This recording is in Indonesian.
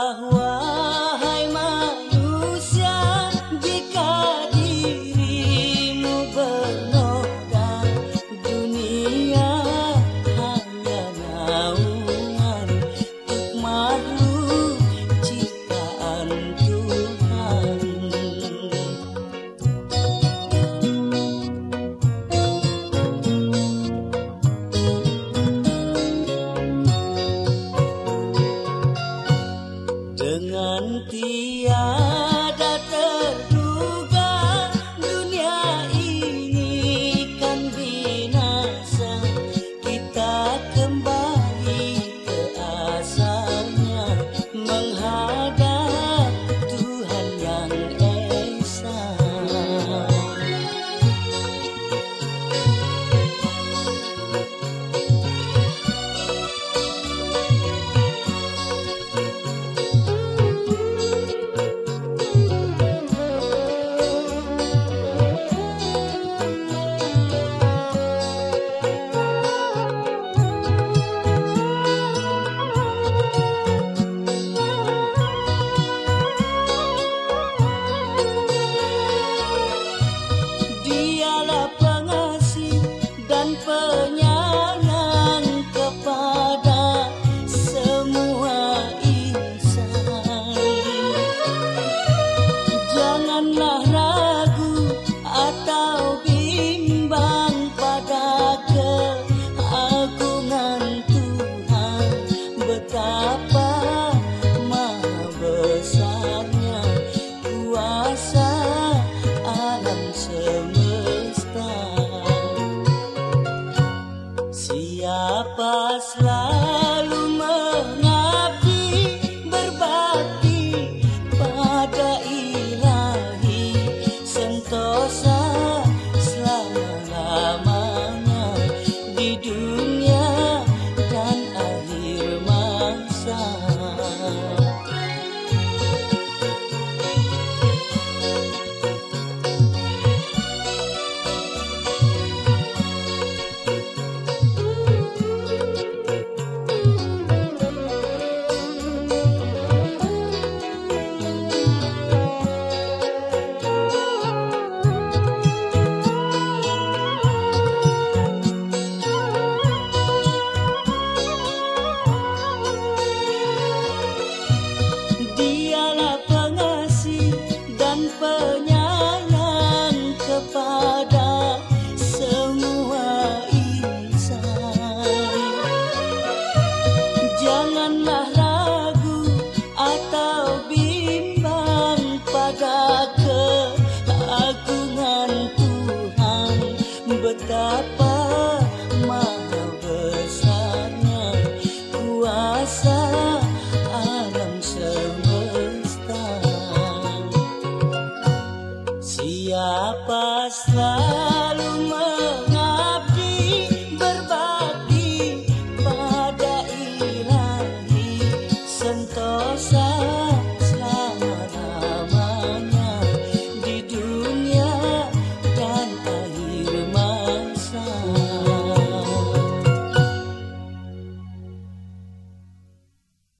啊 betapa siapa salah